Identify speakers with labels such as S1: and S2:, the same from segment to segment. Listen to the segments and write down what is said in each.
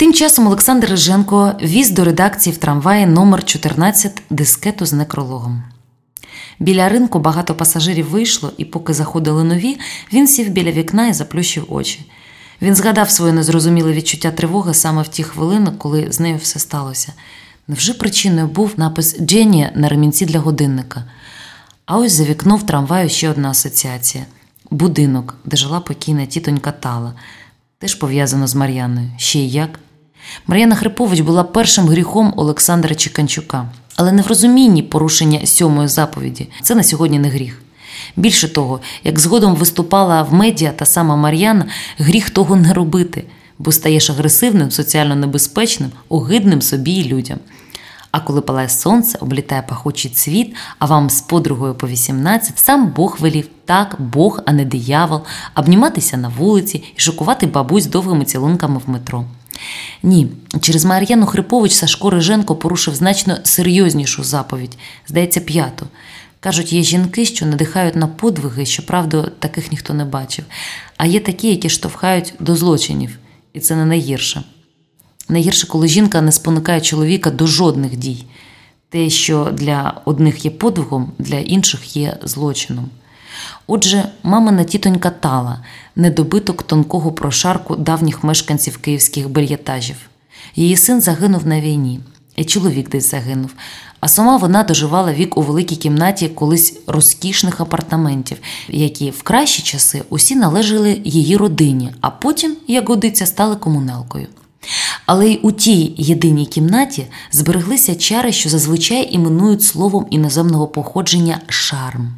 S1: тим часом Олександр Риженко віз до редакції в трамваї номер 14 дискету з некрологом. Біля ринку багато пасажирів вийшло, і поки заходили нові, він сів біля вікна і заплющив очі. Він згадав своє незрозуміле відчуття тривоги саме в ті хвилини, коли з нею все сталося. Невже причиною був напис Джені на ремінці для годинника? А ось за вікно в трамваю ще одна асоціація будинок, де жила покійна тітонька Тала, теж пов'язано з Мар'яною. Ще й як. Мар'яна Хрипович була першим гріхом Олександра Чеканчука, але не в розумінні порушення сьомої заповіді це на сьогодні не гріх. Більше того, як згодом виступала в медіа та сама Мар'яна, гріх того не робити, бо стаєш агресивним, соціально небезпечним, огидним собі і людям. А коли палає сонце, облітає пахучий цвіт, а вам з подругою по 18, сам Бог велів, так, Бог, а не диявол, обніматися на вулиці і шокувати бабусь довгими цілунками в метро. Ні, через Мар'яну Хрипович Сашко Риженко порушив значно серйознішу заповідь, здається, п'яту. Кажуть, є жінки, що надихають на подвиги, щоправда, таких ніхто не бачив, а є такі, які штовхають до злочинів, і це не найгірше. Найгірше, коли жінка не спонукає чоловіка до жодних дій. Те, що для одних є подвигом, для інших є злочином. Отже, мамина тітонька Тала, недобиток тонкого прошарку давніх мешканців київських бельєтажів. Її син загинув на війні, і чоловік десь загинув. А сама вона доживала вік у великій кімнаті колись розкішних апартаментів, які в кращі часи усі належали її родині, а потім, як годиться, стали комуналкою. Але й у тій єдиній кімнаті збереглися чари, що зазвичай іменують словом іноземного походження шарм.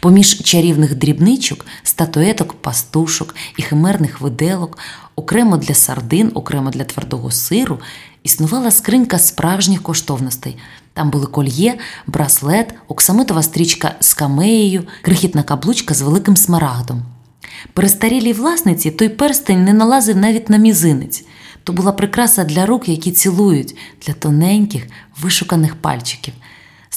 S1: Поміж чарівних дрібничок, статуеток, пастушок і химерних виделок, окремо для сардин, окремо для твердого сиру, існувала скринька справжніх коштовностей. Там були кольє, браслет, оксамитова стрічка з камеєю, крихітна каблучка з великим смарагдом. Перестарілій власниці той перстень не налазив навіть на мізинець. То була прикраса для рук, які цілують, для тоненьких, вишуканих пальчиків.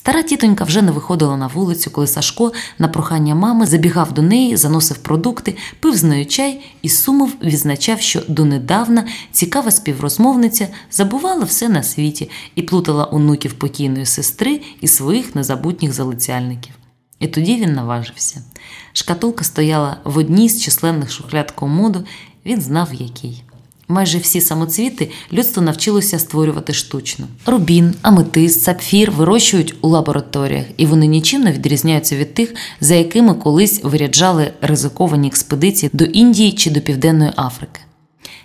S1: Стара тітонька вже не виходила на вулицю, коли Сашко на прохання мами забігав до неї, заносив продукти, пив з нею чай і сумов відзначав, що донедавна цікава співрозмовниця забувала все на світі і плутала онуків покійної сестри і своїх незабутніх залицяльників. І тоді він наважився. Шкатулка стояла в одній з численних шухляд комоду, він знав який. Майже всі самоцвіти людство навчилося створювати штучно. Рубін, аметист, сапфір вирощують у лабораторіях, і вони нічим не відрізняються від тих, за якими колись виряджали ризиковані експедиції до Індії чи до Південної Африки.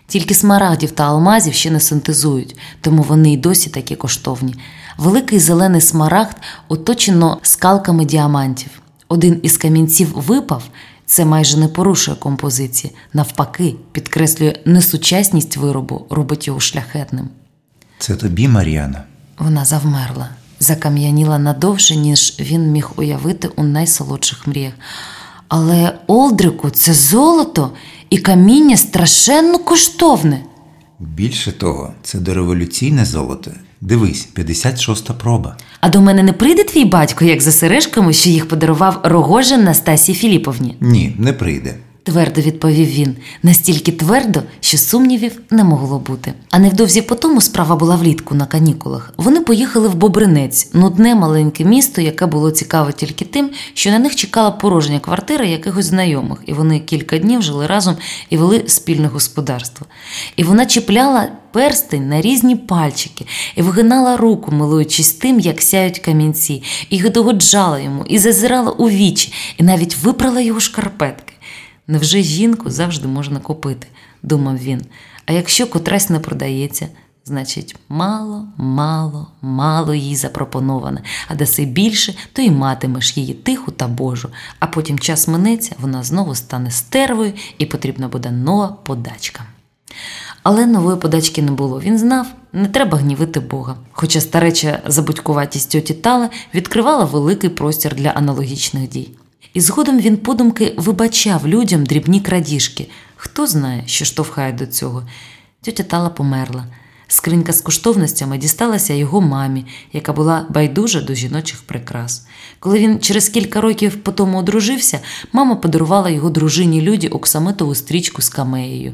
S1: Тільки смарагдів та алмазів ще не синтезують, тому вони й досі такі коштовні. Великий зелений смарагд оточено скалками діамантів. Один із камінців випав. Це майже не порушує композиції, навпаки, підкреслює несучасність виробу, робить його шляхетним.
S2: Це тобі, Мар'яна?
S1: Вона завмерла, закам'яніла надовше, ніж він міг уявити у найсолодших мріях. Але Олдрику, це золото і каміння страшенно коштовне.
S2: Більше того, це дореволюційне золото. Дивись, 56-та проба.
S1: А до мене не прийде твій батько, як за сережками, що їх подарував Рогожин Настасії Філіповні?
S2: Ні, не прийде.
S1: Твердо відповів він, настільки твердо, що сумнівів не могло бути. А невдовзі по тому справа була влітку на канікулах. Вони поїхали в Бобринець, нудне маленьке місто, яке було цікаве тільки тим, що на них чекала порожня квартира якихось знайомих, і вони кілька днів жили разом і вели спільне господарство. І вона чіпляла перстень на різні пальчики і вигинала руку, милуючись тим, як сяють камінці, і догоджала йому, і зазирала у вічі, і навіть випрала його шкарпетки. Невже жінку завжди можна купити, думав він. А якщо котрась не продається, значить, мало, мало, мало їй запропоноване, а даси більше, то й матимеш її тиху та божу, а потім час минеться, вона знову стане стервою і потрібна буде нова подачка. Але нової подачки не було. Він знав, не треба гнівити Бога. Хоча стареча забудькуватість тьоті Тали відкривала великий простір для аналогічних дій. І згодом він подумки вибачав людям дрібні крадіжки. Хто знає, що штовхає до цього. Тьотя Тала померла. Скринька з коштовностями дісталася його мамі, яка була байдужа до жіночих прикрас. Коли він через кілька років по тому одружився, мама подарувала його дружині люді оксамитову стрічку з камеєю.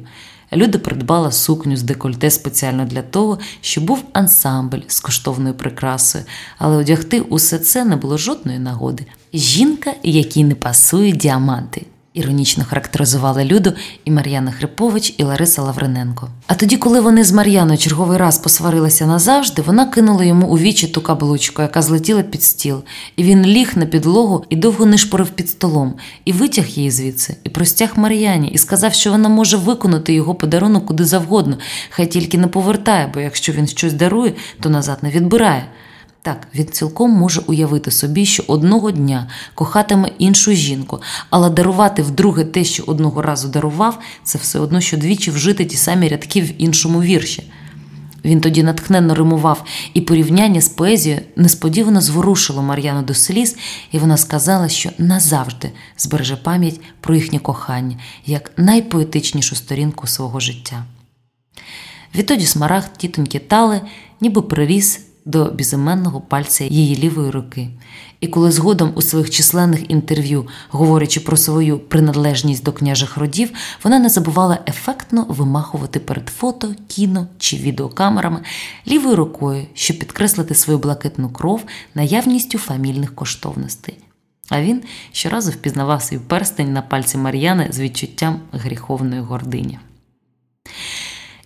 S1: Люда придбала сукню з декольте спеціально для того, щоб був ансамбль з коштовною прикрасою, але одягти усе це не було жодної нагоди. Жінка, якій не пасують діаманти. Іронічно характеризували Люду і Мар'яна Хрипович, і Лариса Лавриненко. А тоді, коли вони з Мар'яною черговий раз посварилися назавжди, вона кинула йому у вічі ту каблучку, яка злетіла під стіл, і він ліг на підлогу і довго нишпорив під столом, і витяг її звідси, і простяг Мар'яні, і сказав, що вона може виконати його подарунок куди завгодно, хай тільки не повертає, бо якщо він щось дарує, то назад не відбирає. Так, він цілком може уявити собі, що одного дня кохатиме іншу жінку, але дарувати вдруге те, що одного разу дарував, це все одно, що двічі вжити ті самі рядки в іншому вірші. Він тоді натхненно римував, і порівняння з поезією несподівано зворушило Мар'яну до сліз, і вона сказала, що назавжди збереже пам'ять про їхнє кохання як найпоетичнішу сторінку свого життя. Відтоді смарагд тітоньки Тали ніби приріс до безіменного пальця її лівої руки. І коли згодом у своїх численних інтерв'ю, говорячи про свою приналежність до княжих родів, вона не забувала ефектно вимахувати перед фото, кіно чи відеокамерами лівою рукою, щоб підкреслити свою блакитну кров наявністю фамільних коштовностей. А він щоразу впізнавав свій перстень на пальці Мар'яни з відчуттям гріховної гордині.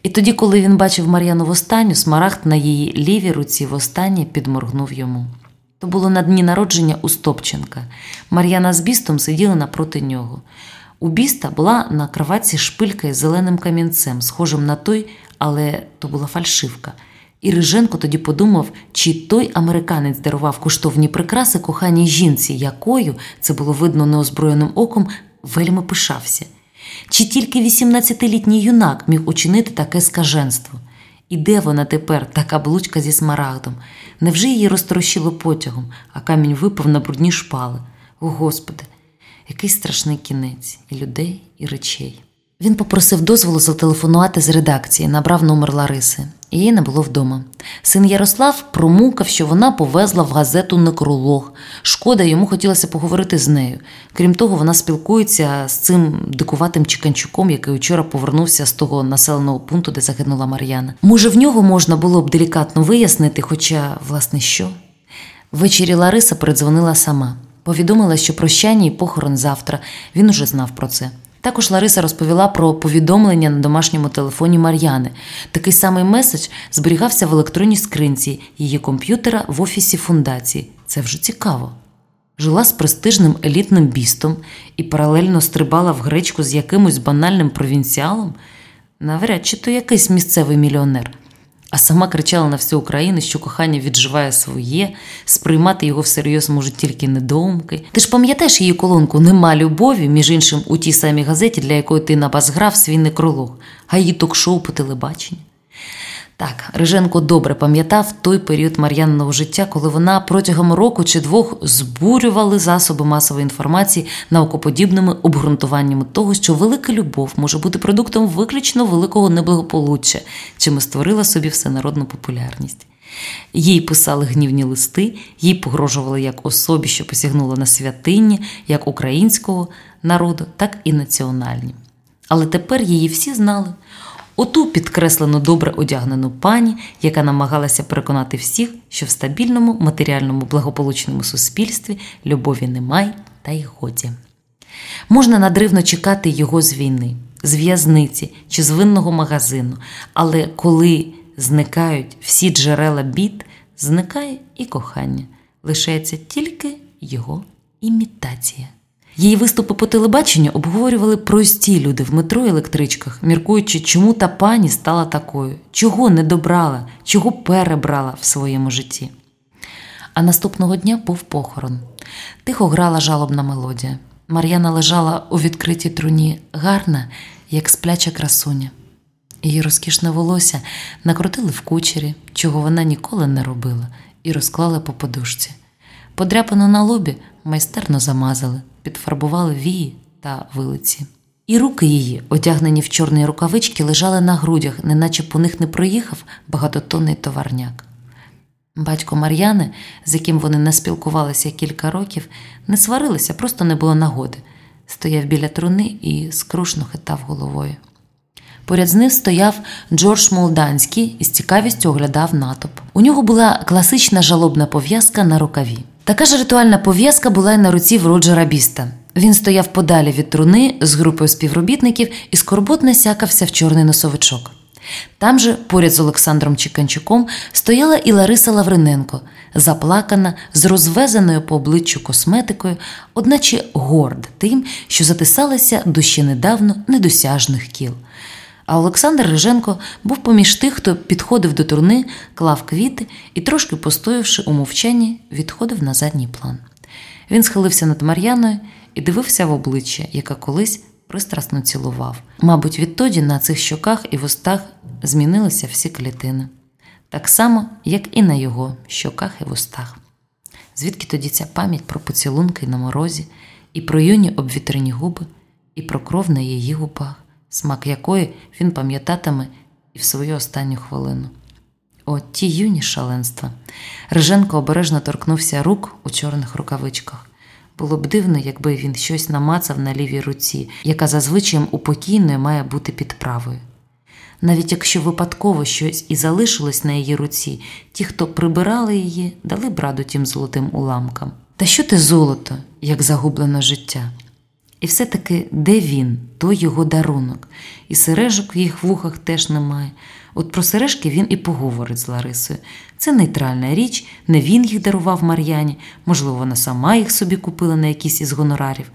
S1: І тоді, коли він бачив Мар'яну востанню, смарагд на її лівій руці востаннє підморгнув йому. То було на дні народження у Стопченка. Мар'яна з бістом сиділи напроти нього. У біста була на кроватці шпилька із зеленим камінцем, схожим на той, але то була фальшивка. І Риженко тоді подумав, чи той американець дарував коштовні прикраси коханій жінці, якою це було видно неозброєним оком, вельми пишався. Чи тільки 18-літній юнак міг учинити таке скаженство? І де вона тепер, та каблучка зі смарагдом? Невже її розтрощило потягом, а камінь випав на брудні шпали? О Господи, який страшний кінець і людей, і речей. Він попросив дозволу зателефонувати з редакції, набрав номер Лариси. Її не було вдома. Син Ярослав промукав, що вона повезла в газету некролог. Шкода, йому хотілося поговорити з нею. Крім того, вона спілкується з цим дикуватим Чіканчуком, який вчора повернувся з того населеного пункту, де загинула Мар'яна. Може, в нього можна було б делікатно вияснити, хоча, власне, що? Ввечері Лариса передзвонила сама. Повідомила, що прощання і похорон завтра. Він уже знав про це. Також Лариса розповіла про повідомлення на домашньому телефоні Мар'яни. Такий самий меседж зберігався в електронній скринці її комп'ютера в офісі фундації. Це вже цікаво. Жила з престижним елітним бістом і паралельно стрибала в гречку з якимось банальним провінціалом. Навряд чи то якийсь місцевий мільйонер а сама кричала на всю Україну, що кохання відживає своє, сприймати його всерйоз можуть тільки недоумки. Ти ж пам'ятаєш її колонку Нема любові, між іншим, у тій самій газеті, для якої ти набазграв свій некролог, а її ток-шоу по телебаченню. Так, Риженко добре пам'ятав той період Мар'яниного життя, коли вона протягом року чи двох збурювали засоби масової інформації наукоподібними обґрунтуваннями того, що велика любов може бути продуктом виключно великого неблагополуччя, чим створила собі всенародну популярність. Їй писали гнівні листи, їй погрожували як особі, що посягнула на святині, як українського народу, так і національні. Але тепер її всі знали оту підкреслену добре одягнену пані, яка намагалася переконати всіх, що в стабільному матеріальному благополучному суспільстві любові немає та й годі. Можна надривно чекати його з війни, з в'язниці чи з винного магазину, але коли зникають всі джерела бід, зникає і кохання, лишається тільки його імітація. Її виступи по телебаченню обговорювали прості люди в метро і електричках, міркуючи, чому та пані стала такою, чого не добрала, чого перебрала в своєму житті. А наступного дня був похорон. Тихо грала жалобна мелодія. Мар'яна лежала у відкритій труні, гарна, як спляча красуня. Її розкішне волосся накрутили в кучері, чого вона ніколи не робила, і розклали по подушці. Подряпану на лобі майстерно замазали підфарбували вії та вилиці. І руки її, одягнені в чорні рукавички, лежали на грудях, неначе по них не проїхав багатотонний товарняк. Батько Мар'яни, з яким вони не спілкувалися кілька років, не сварилися, просто не було нагоди. Стояв біля труни і скрушно хитав головою. Поряд з ним стояв Джордж Молданський і з цікавістю оглядав натовп. У нього була класична жалобна пов'язка на рукаві. Така ж ритуальна пов'язка була й на руці в Роджера Біста. Він стояв подалі від труни з групою співробітників і скорботно сякався в чорний носовичок. Там же, поряд з Олександром Чіканчуком, стояла і Лариса Лавриненко, заплакана, з розвезеною по обличчю косметикою, одначе горда тим, що затисалася до ще недавно недосяжних кіл. А Олександр Риженко був поміж тих, хто підходив до турни, клав квіти і, трошки постоявши у мовчанні, відходив на задній план. Він схилився над Мар'яною і дивився в обличчя, яка колись пристрасно цілував. Мабуть, відтоді на цих щоках і вустах змінилися всі клітини, так само, як і на його щоках і вустах. Звідки тоді ця пам'ять про поцілунки на морозі, і про юні обвітрені губи, і про кров на її губах, смак якої він пам'ятатиме і в свою останню хвилину. О, ті юні шаленства. Риженко обережно торкнувся рук у чорних рукавичках. Було б дивно, якби він щось намацав на лівій руці, яка зазвичай у покійної має бути під правою. Навіть якщо випадково щось і залишилось на її руці, ті, хто прибирали її, дали б раду тим золотим уламкам. Та що те золото, як загублено життя? І все-таки де він, той його дарунок, і сережок в їх вухах теж немає. От про сережки він і поговорить з Ларисою. Це нейтральна річ, не він їх дарував Мар'яні, можливо, вона сама їх собі купила на якісь із гонорарів.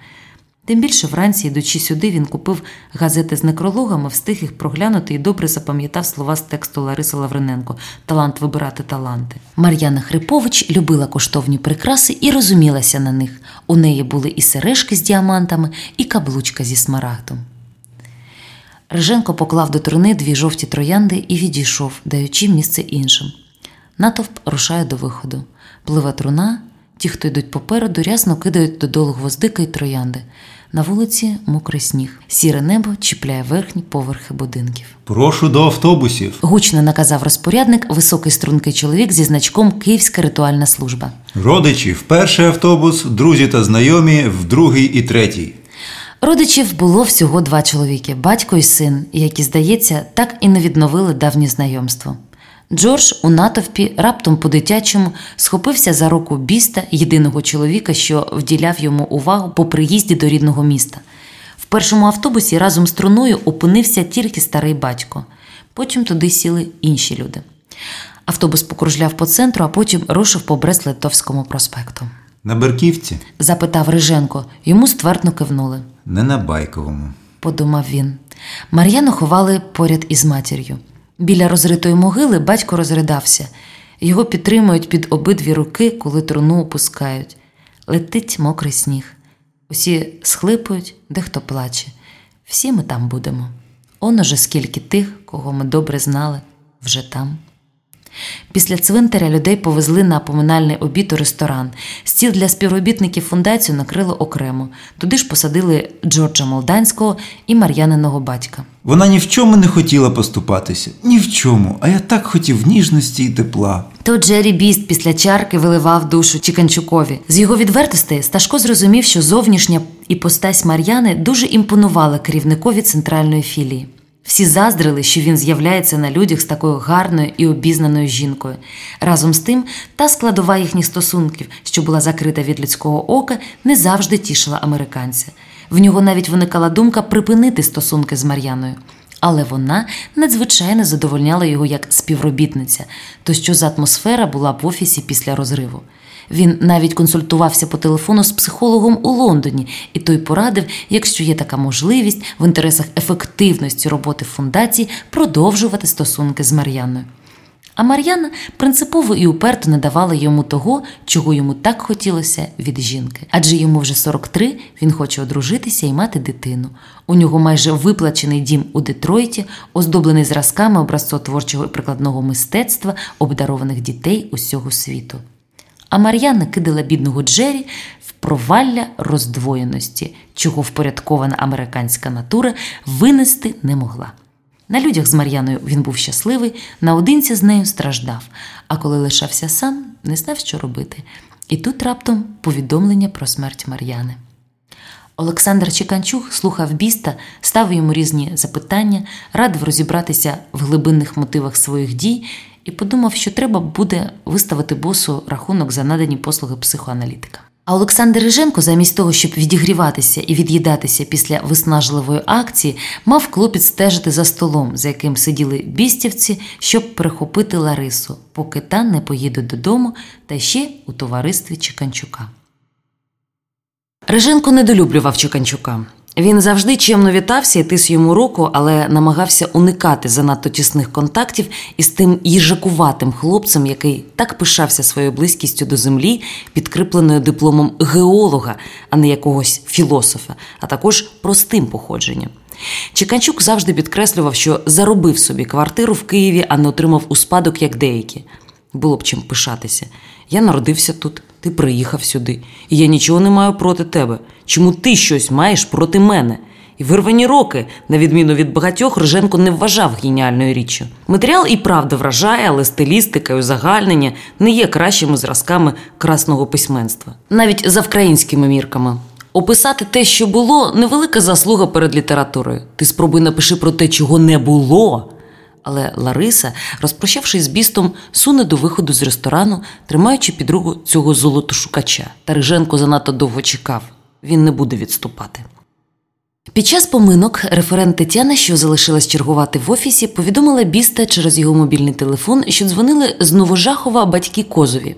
S1: Тим більше вранці, йдучи сюди, він купив газети з некрологами, встиг їх проглянути і добре запам'ятав слова з тексту Лариси Лавриненко Талант вибирати таланти. Мар'яна Хрипович любила коштовні прикраси і розумілася на них. У неї були і сережки з діамантами, і каблучка зі смарагдом. Риженко поклав до труни дві жовті троянди і відійшов, даючи місце іншим. Натовп рушає до виходу. Пливе труна, ті, хто йдуть попереду, рясно кидають додолу гвоздика й троянди. На вулиці мокрий сніг. Сіре небо чіпляє верхні поверхи будинків.
S3: Прошу до автобусів.
S1: Гучно наказав розпорядник, високий стрункий чоловік зі значком Київська ритуальна служба.
S3: Родичі в перший автобус, друзі та знайомі в другий і третій.
S1: Родичів було всього два чоловіки батько і син, які, здається, так і не відновили давнє знайомство. Джордж у натовпі раптом по-дитячому схопився за руку біста, єдиного чоловіка, що вділяв йому увагу по приїзді до рідного міста. В першому автобусі разом з труною опинився тільки старий батько. Потім туди сіли інші люди. Автобус покружляв по центру, а потім рушив по Брест-Литовському проспекту.
S2: На Берківці,
S1: Запитав Риженко, йому ствердно кивнули.
S2: не на байковому.
S1: подумав він. Мар'яну ховали поряд із матір'ю. Біля розритої могили батько розридався. Його підтримують під обидві руки, коли труну опускають. Летить мокрий сніг. Усі схлипують, дехто плаче. Всі ми там будемо. Он уже скільки тих, кого ми добре знали, вже там. Після цвинтаря людей повезли на поминальний обід у ресторан. Стіл для співробітників фундацію накрили окремо. Туди ж посадили Джорджа Молданського і Мар'яниного батька.
S2: Вона ні в чому не хотіла поступатися. Ні в чому. А я так хотів ніжності і тепла.
S1: То Джері Біст після чарки виливав душу Чіканчукові. З його відвертостей Сташко зрозумів, що зовнішня іпостась Мар'яни дуже імпонувала керівникові центральної філії. Всі заздрили, що він з'являється на людях з такою гарною і обізнаною жінкою. Разом з тим, та складова їхніх стосунків, що була закрита від людського ока, не завжди тішила американця. В нього навіть виникала думка припинити стосунки з Мар'яною. Але вона надзвичайно задовольняла його як співробітниця, то що за атмосфера була в офісі після розриву. Він навіть консультувався по телефону з психологом у Лондоні, і той порадив, якщо є така можливість в інтересах ефективності роботи фундації, продовжувати стосунки з Мар'яною. А Мар'яна принципово і уперто не давала йому того, чого йому так хотілося від жінки. Адже йому вже 43, він хоче одружитися і мати дитину. У нього майже виплачений дім у Детройті, оздоблений зразками образцотворчого і прикладного мистецтва обдарованих дітей усього світу. А Мар'яна кидала бідного Джері в провалля роздвоєності, чого впорядкована американська натура винести не могла. На людях з Мар'яною він був щасливий, наодинці з нею страждав, а коли лишався сам, не знав, що робити. І тут раптом повідомлення про смерть Мар'яни. Олександр Чеканчук слухав біста, ставив йому різні запитання, радив розібратися в глибинних мотивах своїх дій і подумав, що треба буде виставити босу рахунок за надані послуги психоаналітика. А Олександр Риженко, замість того, щоб відігріватися і від'їдатися після виснажливої акції, мав клопіт стежити за столом, за яким сиділи бістівці, щоб перехопити Ларису, поки та не поїде додому, та ще у товаристві Чеканчука. Риженко недолюблював Чеканчука. Він завжди чемно вітався і тис йому руку, але намагався уникати занадто тісних контактів із тим їжакуватим хлопцем, який так пишався своєю близькістю до землі, підкріпленою дипломом геолога, а не якогось філософа, а також простим походженням. Чеканчук завжди підкреслював, що заробив собі квартиру в Києві, а не отримав у спадок, як деякі. Було б чим пишатися. Я народився тут, ти приїхав сюди, і я нічого не маю проти тебе. Чому ти щось маєш проти мене? І вирвані роки, на відміну від багатьох, Риженко не вважав геніальною річчю. Матеріал і правда вражає, але стилістика і узагальнення не є кращими зразками красного письменства, навіть за українськими мірками. Описати те, що було, невелика заслуга перед літературою. Ти спробуй напиши про те, чого не було. Але Лариса, розпрощавшись з бістом, суне до виходу з ресторану, тримаючи під руку цього золотошукача. Та Риженко занадто довго чекав. Він не буде відступати. Під час поминок референт Тетяна, що залишилась чергувати в офісі, повідомила біста через його мобільний телефон, що дзвонили з Новожахова батьки Козові.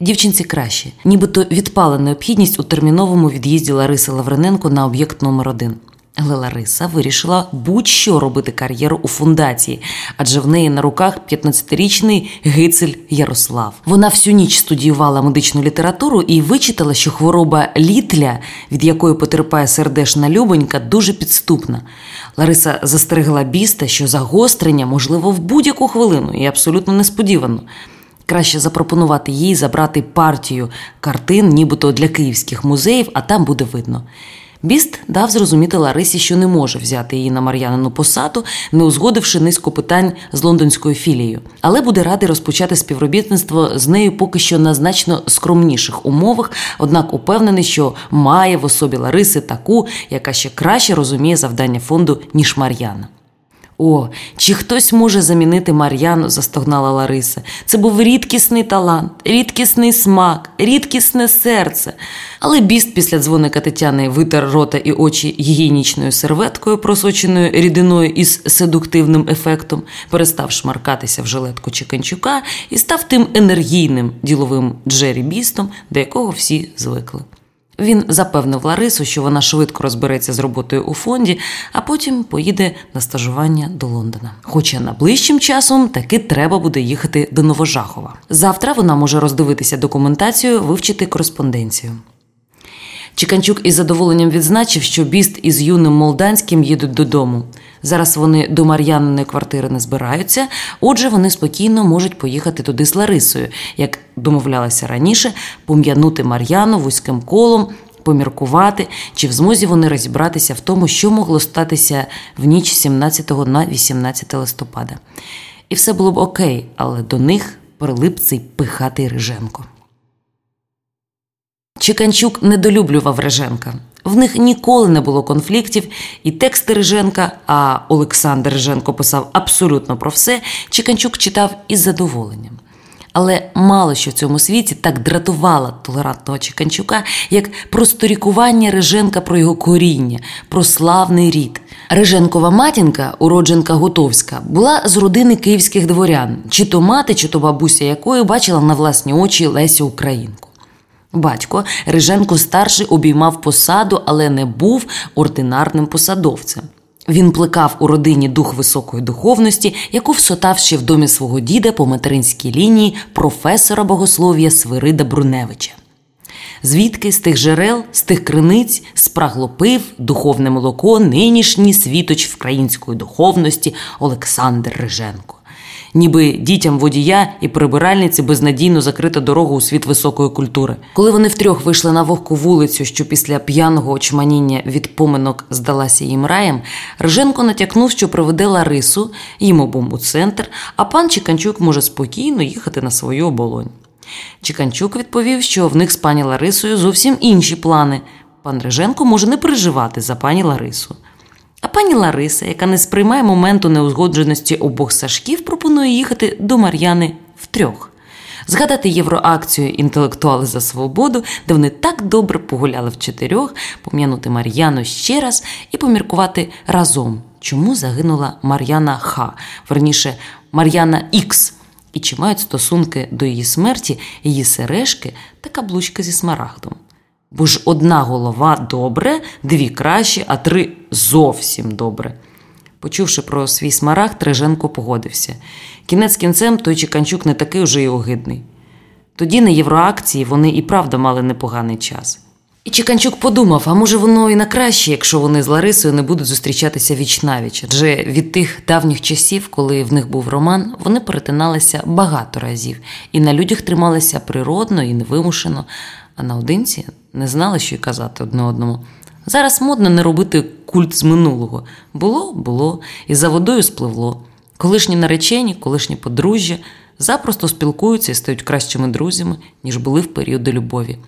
S1: Дівчинці краще, нібито відпала необхідність у терміновому від'їзді Лариси Лаврененко на об'єкт номер 1 але Лариса вирішила будь-що робити кар'єру у фундації, адже в неї на руках 15-річний гицель Ярослав. Вона всю ніч студіювала медичну літературу і вичитала, що хвороба літля, від якої потерпає сердешна Любонька, дуже підступна. Лариса застерегла біста, що загострення можливо в будь-яку хвилину і абсолютно несподівано. Краще запропонувати їй забрати партію картин, нібито для київських музеїв, а там буде видно. Біст дав зрозуміти Ларисі, що не може взяти її на Мар'янину посаду, не узгодивши низку питань з лондонською філією, але буде радий розпочати співробітництво з нею поки що на значно скромніших умовах, однак упевнений, що має в особі Лариси таку, яка ще краще розуміє завдання фонду, ніж Мар'яна. О, чи хтось може замінити Мар'яну, застогнала Лариса. Це був рідкісний талант, рідкісний смак, рідкісне серце. Але біст після дзвоника Тетяни витер рота і очі гігієнічною серветкою, просоченою рідиною із седуктивним ефектом, перестав шмаркатися в жилетку Чеканчука і став тим енергійним діловим Джері Бістом, до якого всі звикли. Він запевнив Ларису, що вона швидко розбереться з роботою у фонді, а потім поїде на стажування до Лондона. Хоча найближчим часом таки треба буде їхати до Новожахова. Завтра вона може роздивитися документацію, вивчити кореспонденцію. Чеканчук із задоволенням відзначив, що біст із юним Молданським їдуть додому. Зараз вони до Мар'яниної квартири не збираються, отже, вони спокійно можуть поїхати туди з Ларисою, як домовлялися раніше, пом'янути Мар'яну вузьким колом, поміркувати, чи в змозі вони розібратися в тому, що могло статися в ніч 17 на 18 листопада. І все було б окей, але до них прилип цей пихатий Риженко. Чеканчук недолюблював Реженка. В них ніколи не було конфліктів, і тексти Риженка, а Олександр Риженко писав абсолютно про все. Чеканчук читав із задоволенням. Але мало що в цьому світі так дратувало толерантного Чеканчука, як просторікування Риженка про його коріння, про славний рід. Риженкова матінка, уродженка Готовська, була з родини київських дворян, чи то мати, чи то бабуся якої бачила на власні очі Лесю Українку. Батько Риженко старший обіймав посаду, але не був ординарним посадовцем. Він плекав у родині дух високої духовності, яку всотав ще в домі свого діда по материнській лінії професора богослов'я Свирида Бруневича. Звідки з тих джерел, з тих криниць спрагло пив духовне молоко нинішній світоч української духовності Олександр Риженко ніби дітям водія і прибиральниці безнадійно закрита дорогу у світ високої культури. Коли вони втрьох вийшли на вогку вулицю, що після п'яного очманіння від поминок здалася їм раєм, Риженко натякнув, що проведе Ларису їм обом у центр, а пан Чіканчук може спокійно їхати на свою оболонь. Чіканчук відповів, що в них з пані Ларисою зовсім інші плани. пан Риженко може не переживати за пані Ларису. А пані Лариса, яка не сприймає моменту неузгодженості обох Сашків, пропонує їхати до Мар'яни втрьох. Згадати євроакцію інтелектуали за свободу, де вони так добре погуляли в чотирьох, пом'янути Мар'яну ще раз і поміркувати разом, чому загинула Мар'яна Х, верніше Мар'яна Х, і чи мають стосунки до її смерті її сережки та каблучки зі смарагдом. Бо ж одна голова добре, дві краще, а три зовсім добре. Почувши про свій смарагд, Треженко погодився. Кінець кінцем той Чеканчук не такий уже й огидний. Тоді на євроакції вони і правда мали непоганий час. І Чеканчук подумав: а може воно і на краще, якщо вони з Ларисою не будуть зустрічатися віч навіч. Адже від тих давніх часів, коли в них був роман, вони перетиналися багато разів і на людях трималися природно і невимушено, а наодинці не знали, що й казати одне одному. Зараз модно не робити культ з минулого. Було, було, і за водою спливло. Колишні наречені, колишні подружжя запросто спілкуються і стають кращими друзями, ніж були в періоди любові.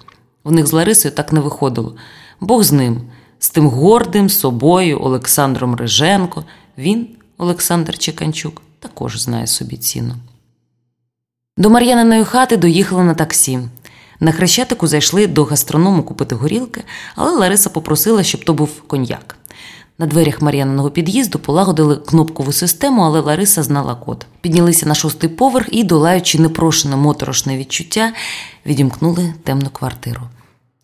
S1: В них з Ларисою так не виходило. Бог з ним, з тим гордим собою Олександром Риженко. Він, Олександр Чеканчук, також знає собі ціну. До Мар'яниної хати доїхали на таксі. На хрещатику зайшли до гастроному купити горілки, але Лариса попросила, щоб то був коньяк. На дверях Мар'яниного під'їзду полагодили кнопкову систему, але Лариса знала код. Піднялися на шостий поверх і, долаючи непрошене моторошне відчуття, відімкнули темну квартиру.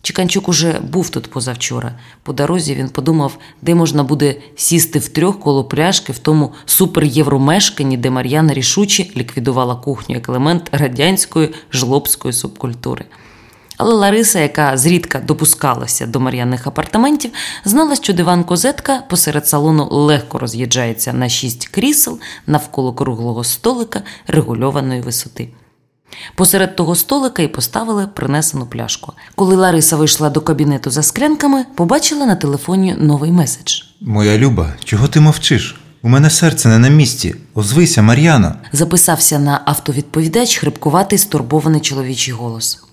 S1: Чеканчук уже був тут позавчора. По дорозі він подумав, де можна буде сісти втрьох коло пляшки в тому суперєвромешканні, де Мар'яна рішуче ліквідувала кухню як елемент радянської жлобської субкультури. Але Лариса, яка зрідка допускалася до Мар'яних апартаментів, знала, що диван козетка посеред салону легко роз'їжджається на шість крісел навколо круглого столика регульованої висоти. Посеред того столика і поставили принесену пляшку. Коли Лариса вийшла до кабінету за склянками, побачила на телефоні новий меседж.
S3: Моя Люба, чого ти мовчиш? У мене серце не на місці. Озвися, Мар'яна.
S1: Записався на автовідповідач хрипкуватий стурбований чоловічий голос.